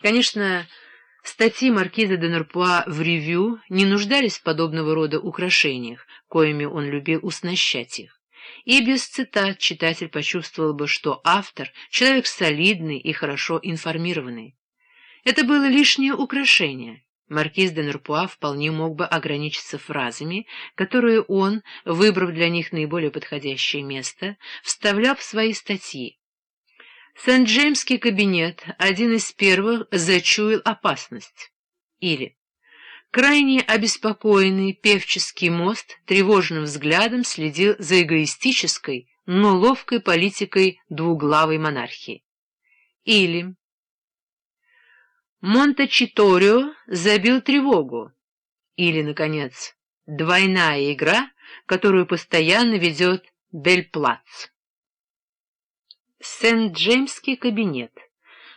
Конечно, статьи маркиза де Нурпуа в ревью не нуждались в подобного рода украшениях, коими он любил уснащать их. И без цитат читатель почувствовал бы, что автор — человек солидный и хорошо информированный. Это было лишнее украшение. Маркиз де Нурпуа вполне мог бы ограничиться фразами, которые он, выбрав для них наиболее подходящее место, вставлял в свои статьи. Сент-Джеймский кабинет, один из первых, зачуял опасность. Или Крайне обеспокоенный певческий мост тревожным взглядом следил за эгоистической, но ловкой политикой двуглавой монархии. Или Монтачиторио забил тревогу. Или, наконец, двойная игра, которую постоянно ведет Дель. Сент-Джеймский кабинет,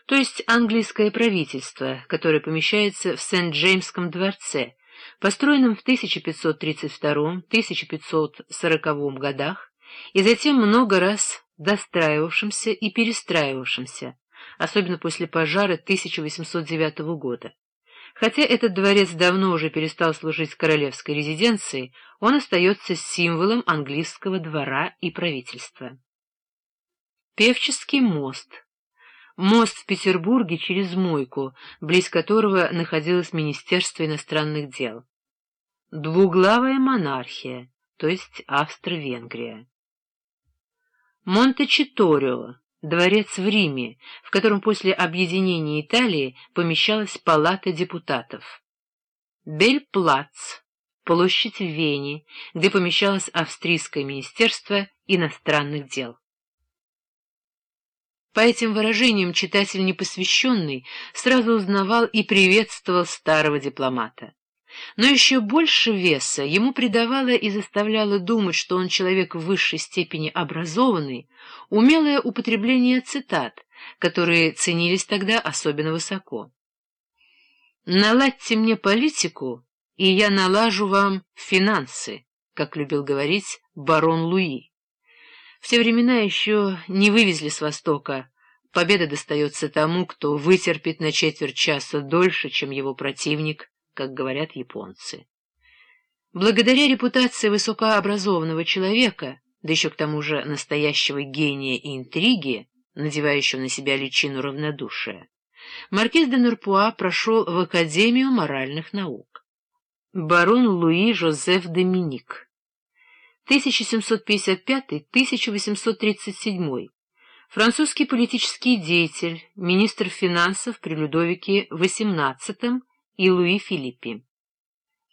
то есть английское правительство, которое помещается в Сент-Джеймском дворце, построенном в 1532-1540 годах и затем много раз достраивавшимся и перестраивавшимся, особенно после пожара 1809 года. Хотя этот дворец давно уже перестал служить королевской резиденцией, он остается символом английского двора и правительства. Певческий мост. Мост в Петербурге через Мойку, близ которого находилось Министерство иностранных дел. Двуглавая монархия, то есть Австро-Венгрия. Монтечиторио, дворец в Риме, в котором после объединения Италии помещалась палата депутатов. Бель-Плац, площадь в Вене, где помещалось Австрийское министерство иностранных дел. По этим выражениям читатель непосвященный сразу узнавал и приветствовал старого дипломата. Но еще больше веса ему придавало и заставляло думать, что он человек в высшей степени образованный, умелое употребление цитат, которые ценились тогда особенно высоко. «Наладьте мне политику, и я налажу вам финансы», как любил говорить барон Луи. В те времена еще не вывезли с Востока. Победа достается тому, кто вытерпит на четверть часа дольше, чем его противник, как говорят японцы. Благодаря репутации высокообразованного человека, да еще к тому же настоящего гения и интриги, надевающего на себя личину равнодушия, маркиз де Нурпуа прошел в Академию моральных наук. Барон Луи Жозеф Доминик 1755-1837, французский политический деятель, министр финансов при Людовике XVIII и Луи Филиппе.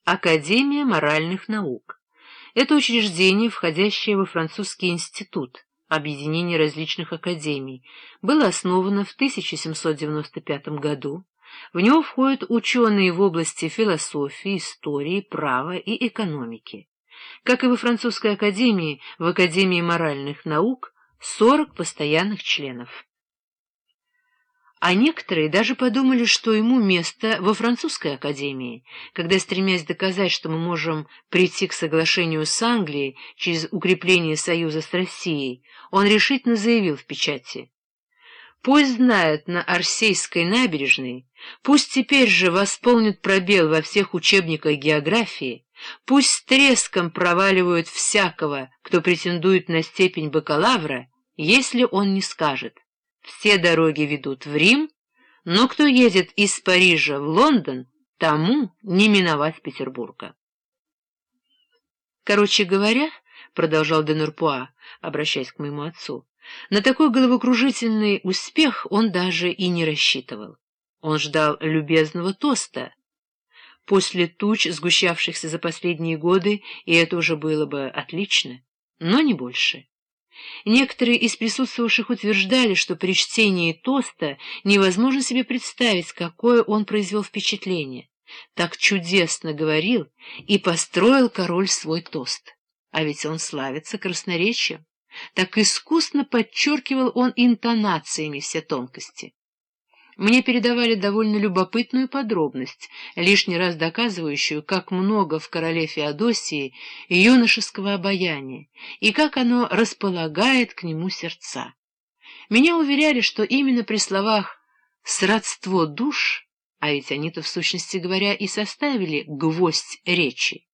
Академия моральных наук. Это учреждение, входящее во французский институт, объединение различных академий, было основано в 1795 году. В него входят ученые в области философии, истории, права и экономики. Как и во французской академии, в Академии моральных наук 40 постоянных членов. А некоторые даже подумали, что ему место во французской академии, когда, стремясь доказать, что мы можем прийти к соглашению с Англией через укрепление союза с Россией, он решительно заявил в печати. Пусть знают на Арсейской набережной, пусть теперь же восполнят пробел во всех учебниках географии, Пусть треском проваливают всякого, кто претендует на степень бакалавра, если он не скажет. Все дороги ведут в Рим, но кто едет из Парижа в Лондон, тому не миновать Петербурга. Короче говоря, — продолжал Денурпуа, обращаясь к моему отцу, — на такой головокружительный успех он даже и не рассчитывал. Он ждал любезного тоста, после туч, сгущавшихся за последние годы, и это уже было бы отлично, но не больше. Некоторые из присутствовавших утверждали, что при чтении тоста невозможно себе представить, какое он произвел впечатление. Так чудесно говорил и построил король свой тост. А ведь он славится красноречием. Так искусно подчеркивал он интонациями все тонкости. Мне передавали довольно любопытную подробность, лишний раз доказывающую, как много в короле Феодосии юношеского обаяния и как оно располагает к нему сердца. Меня уверяли, что именно при словах сродство душ, а ведь они-то, в сущности говоря, и составили гвоздь речи.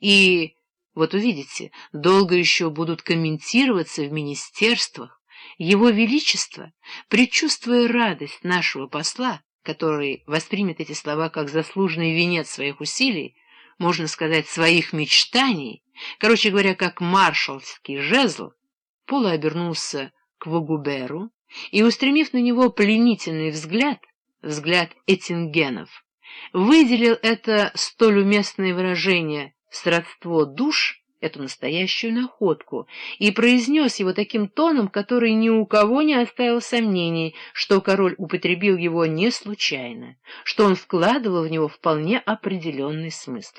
И, вот увидите, долго еще будут комментироваться в министерствах. Его Величество, предчувствуя радость нашего посла, который воспримет эти слова как заслуженный венец своих усилий, можно сказать, своих мечтаний, короче говоря, как маршалский жезл, Пола обернулся к Вагуберу и, устремив на него пленительный взгляд, взгляд Этингенов, выделил это столь уместное выражение «сродство душ», эту настоящую находку, и произнес его таким тоном, который ни у кого не оставил сомнений, что король употребил его не случайно, что он вкладывал в него вполне определенный смысл.